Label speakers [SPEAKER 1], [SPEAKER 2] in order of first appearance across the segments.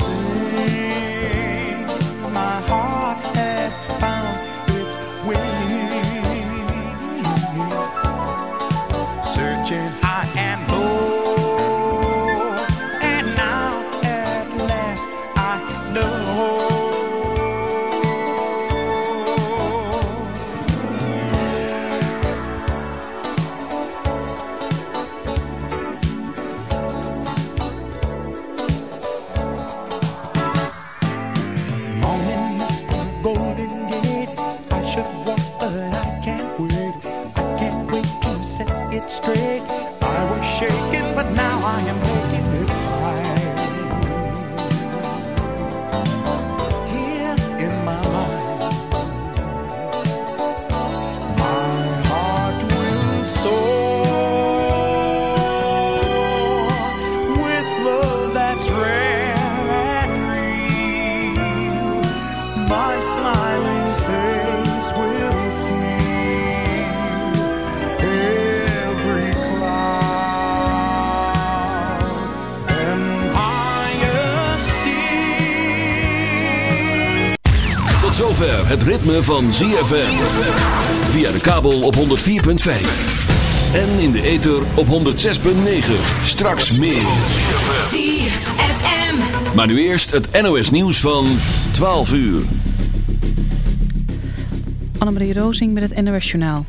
[SPEAKER 1] I've. Het ritme van ZFM. Via de kabel op 104.5. En in de ether op 106.9. Straks meer. ZFM. Maar nu eerst het NOS nieuws van 12 uur.
[SPEAKER 2] Annemarie Rozing met het NOS journaal.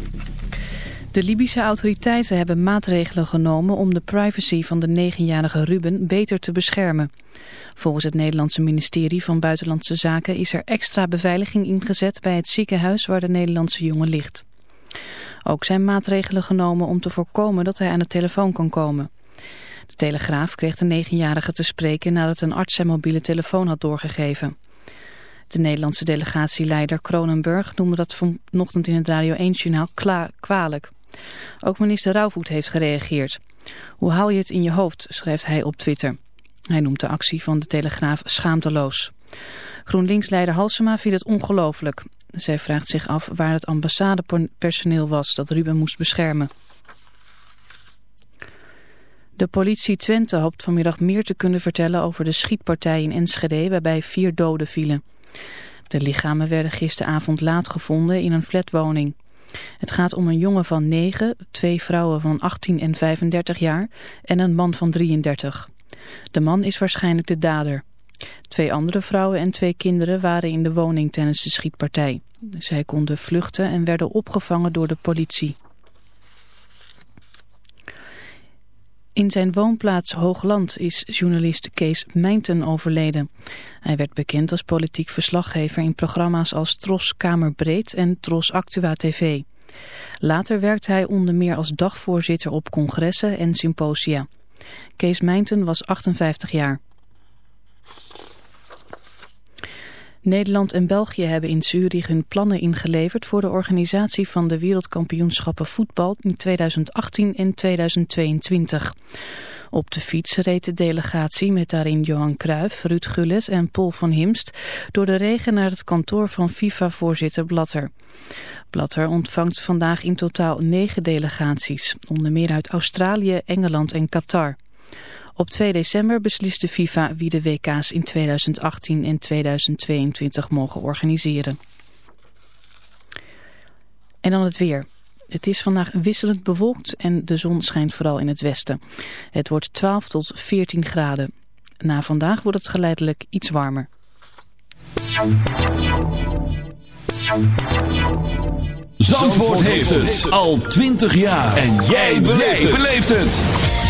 [SPEAKER 2] De Libische autoriteiten hebben maatregelen genomen om de privacy van de negenjarige Ruben beter te beschermen. Volgens het Nederlandse ministerie van Buitenlandse Zaken is er extra beveiliging ingezet bij het ziekenhuis waar de Nederlandse jongen ligt. Ook zijn maatregelen genomen om te voorkomen dat hij aan de telefoon kan komen. De Telegraaf kreeg de negenjarige te spreken nadat een arts zijn mobiele telefoon had doorgegeven. De Nederlandse delegatieleider Kronenburg noemde dat vanochtend in het Radio 1-journaal kwalijk. Ook minister Rauwvoet heeft gereageerd. Hoe haal je het in je hoofd, schrijft hij op Twitter. Hij noemt de actie van de Telegraaf schaamteloos. GroenLinks-leider Halsema vindt het ongelooflijk. Zij vraagt zich af waar het ambassadepersoneel was dat Ruben moest beschermen. De politie Twente hoopt vanmiddag meer te kunnen vertellen over de schietpartij in Enschede waarbij vier doden vielen. De lichamen werden gisteravond laat gevonden in een flatwoning. Het gaat om een jongen van 9, twee vrouwen van 18 en 35 jaar en een man van 33. De man is waarschijnlijk de dader. Twee andere vrouwen en twee kinderen waren in de woning tijdens de schietpartij. Zij konden vluchten en werden opgevangen door de politie. In zijn woonplaats Hoogland is journalist Kees Mijnten overleden. Hij werd bekend als politiek verslaggever in programma's als Tros Kamerbreed en Tros Actua TV. Later werkte hij onder meer als dagvoorzitter op congressen en symposia. Kees Mijnten was 58 jaar. Nederland en België hebben in Zurich hun plannen ingeleverd voor de organisatie van de wereldkampioenschappen voetbal in 2018 en 2022. Op de fiets reed de delegatie met daarin Johan Cruijff, Ruud Gullit en Paul van Himst door de regen naar het kantoor van FIFA-voorzitter Blatter. Blatter ontvangt vandaag in totaal negen delegaties, onder meer uit Australië, Engeland en Qatar. Op 2 december beslist de FIFA wie de WK's in 2018 en 2022 mogen organiseren. En dan het weer. Het is vandaag wisselend bewolkt en de zon schijnt vooral in het westen. Het wordt 12 tot 14 graden. Na vandaag wordt het geleidelijk iets warmer.
[SPEAKER 1] Zandvoort heeft het al 20 jaar. En jij beleeft het.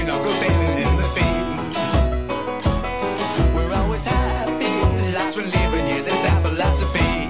[SPEAKER 3] you know,
[SPEAKER 4] go sailing in the sea. We're always happy, lots we're living, yeah, that's our philosophy.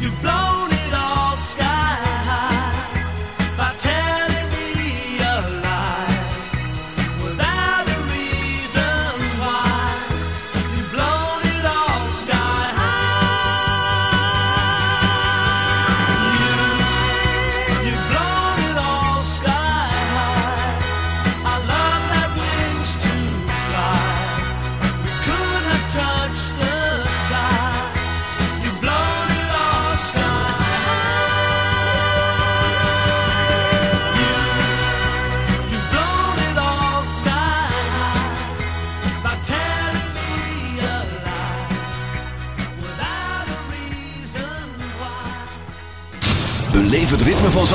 [SPEAKER 5] you fly.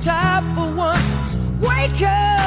[SPEAKER 6] Time for once. Wake up.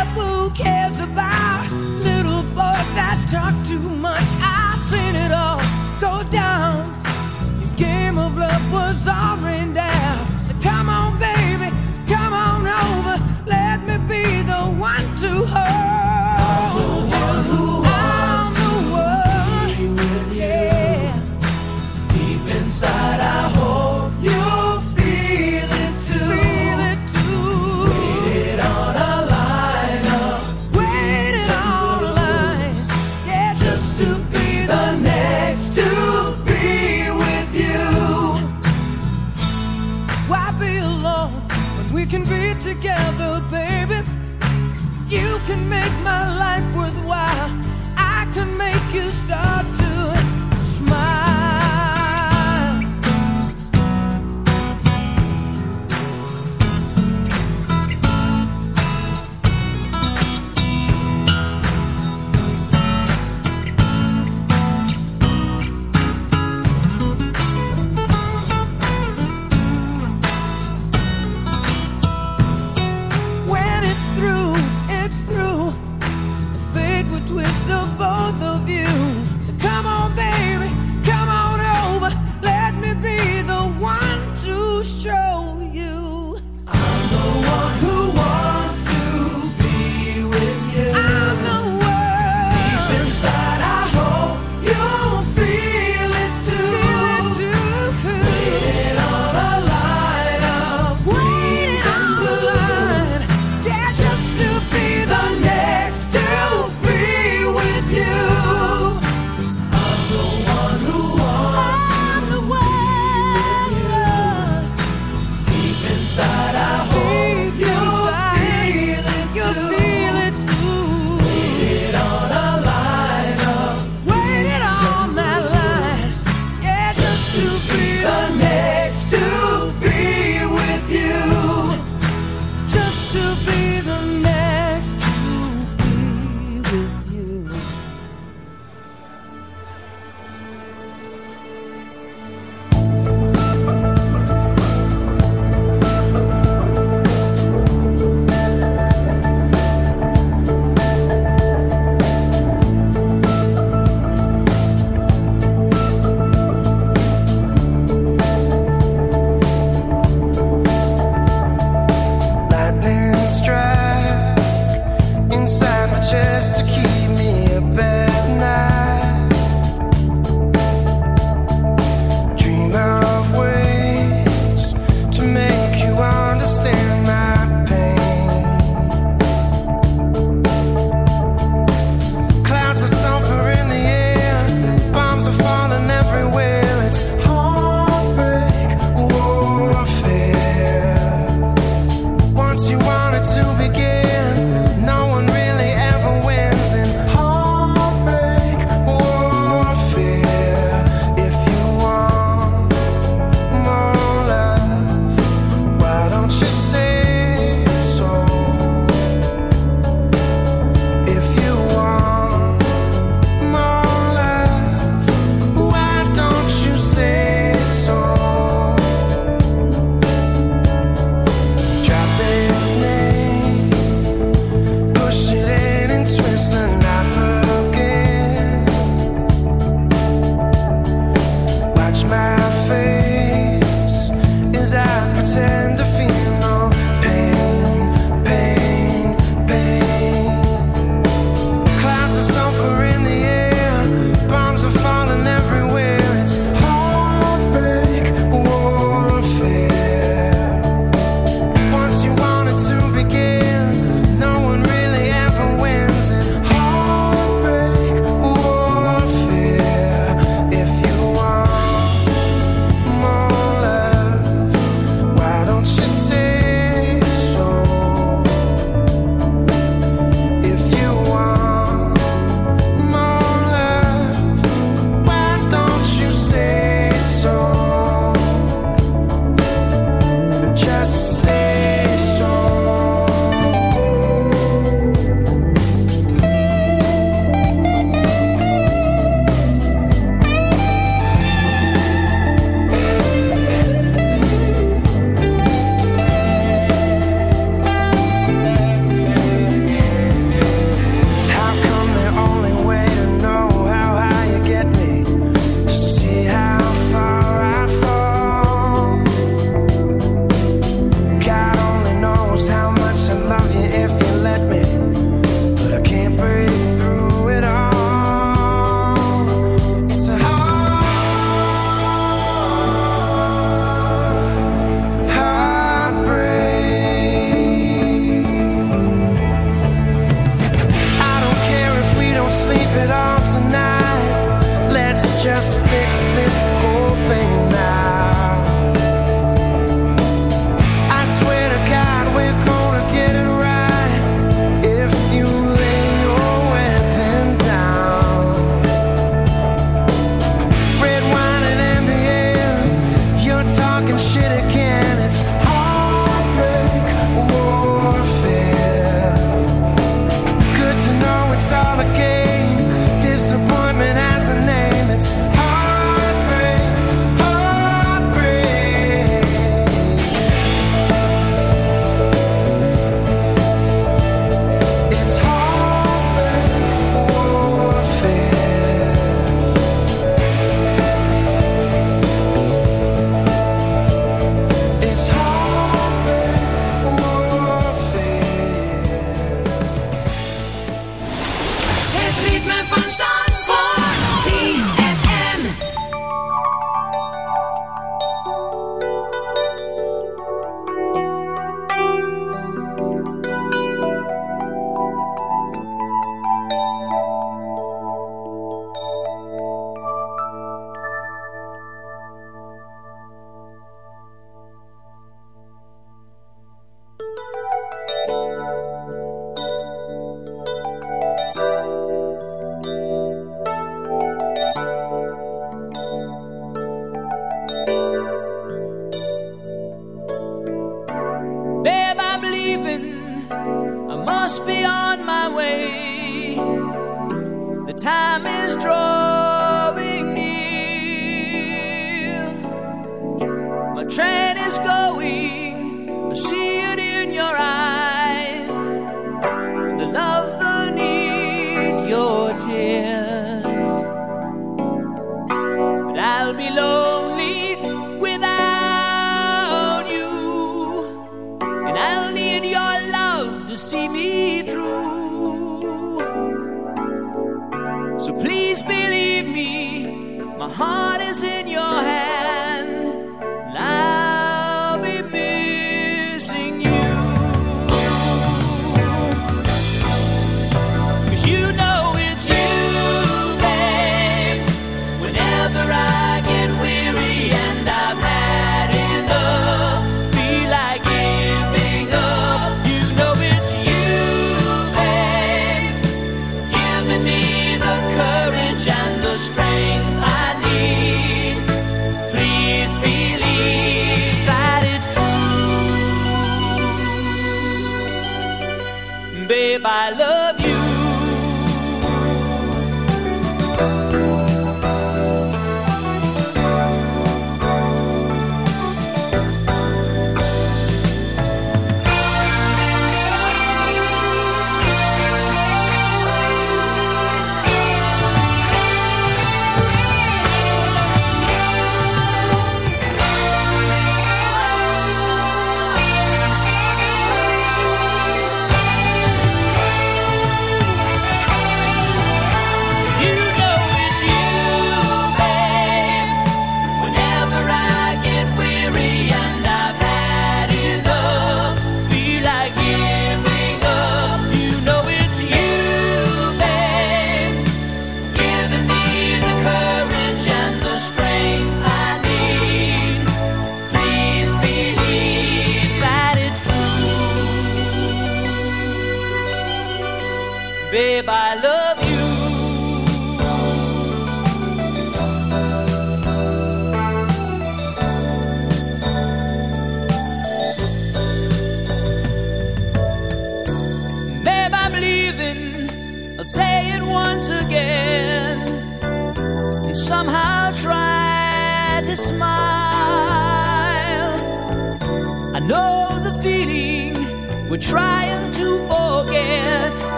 [SPEAKER 6] we're trying to forget.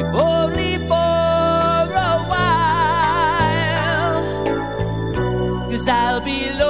[SPEAKER 6] If only for a while, cause I'll be lonely.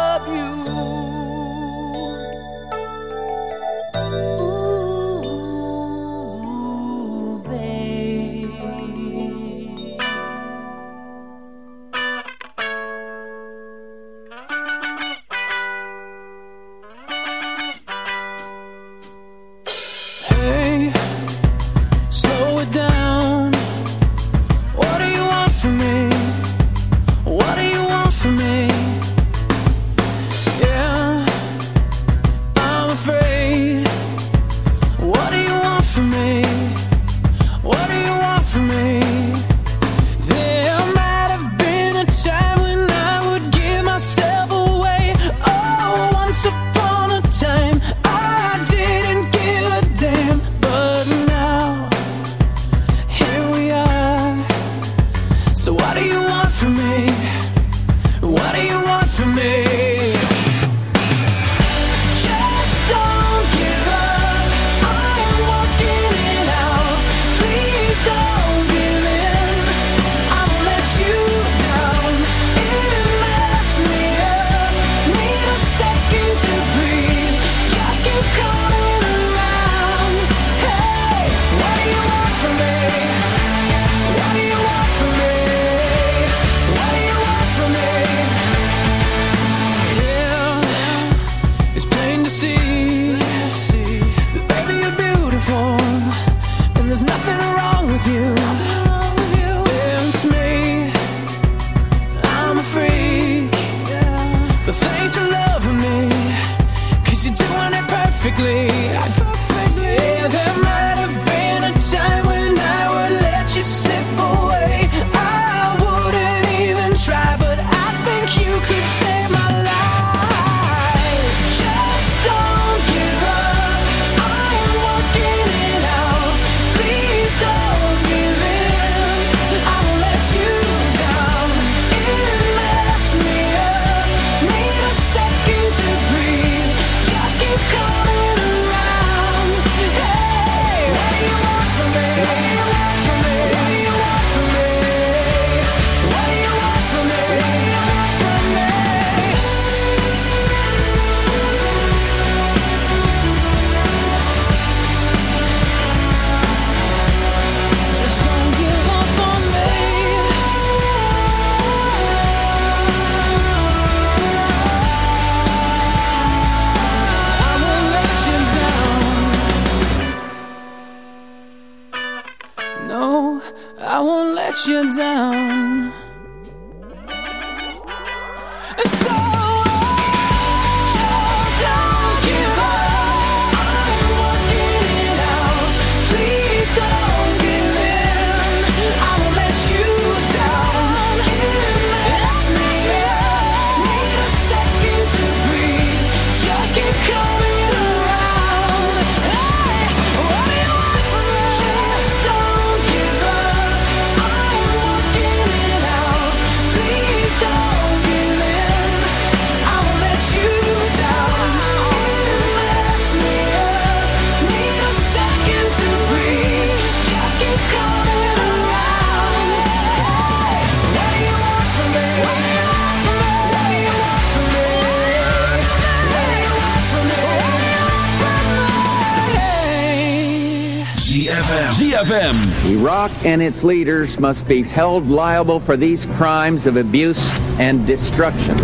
[SPEAKER 7] and its leaders must be held liable for these crimes of abuse and destruction.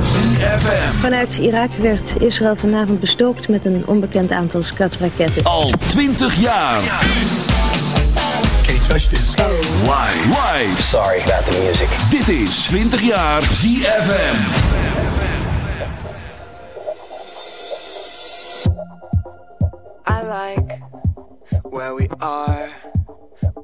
[SPEAKER 8] Vanuit Irak werd Israël vanavond bestookt met een onbekend aantal skatraketten.
[SPEAKER 9] Al 20 jaar. Why? Why?
[SPEAKER 10] Sorry about the music.
[SPEAKER 9] Dit is 20 jaar ZFM.
[SPEAKER 11] I like where we are.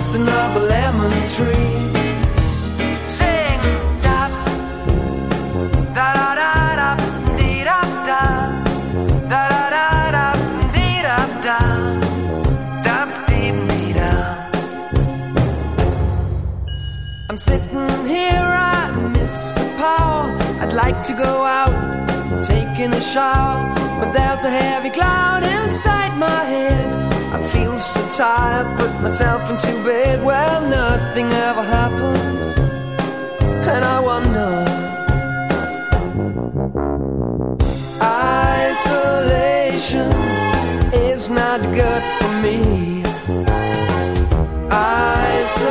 [SPEAKER 12] just another lemon tree. Sing da da da da da dee da da da da da da dee da da da dee dee da. I'm sitting here, I miss the power. I'd like to go out, taking a shower, but there's a heavy cloud inside my head. I feel so tired, put myself into bed. Well, nothing ever happens, and I wonder. Isolation is not good for me. Isolation.